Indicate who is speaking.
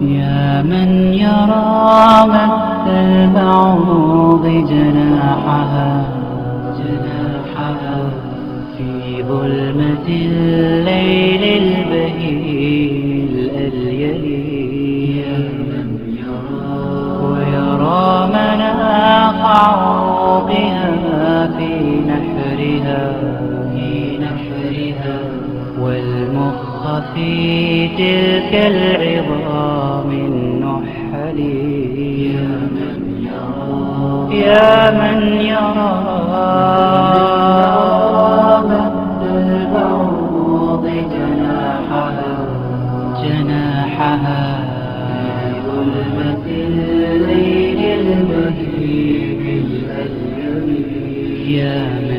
Speaker 1: يا من يرى مد البعوض جناحها جناحها في ظلمة الليل البهيل الأليل. يا من يرى ويرى مناخ عروقها في نحرها في نحرها والمخ في تلك العظام. يا من يرى. من يرى مد البوض جناحها جناحها ظلمة الليل المهيب الأليم يا من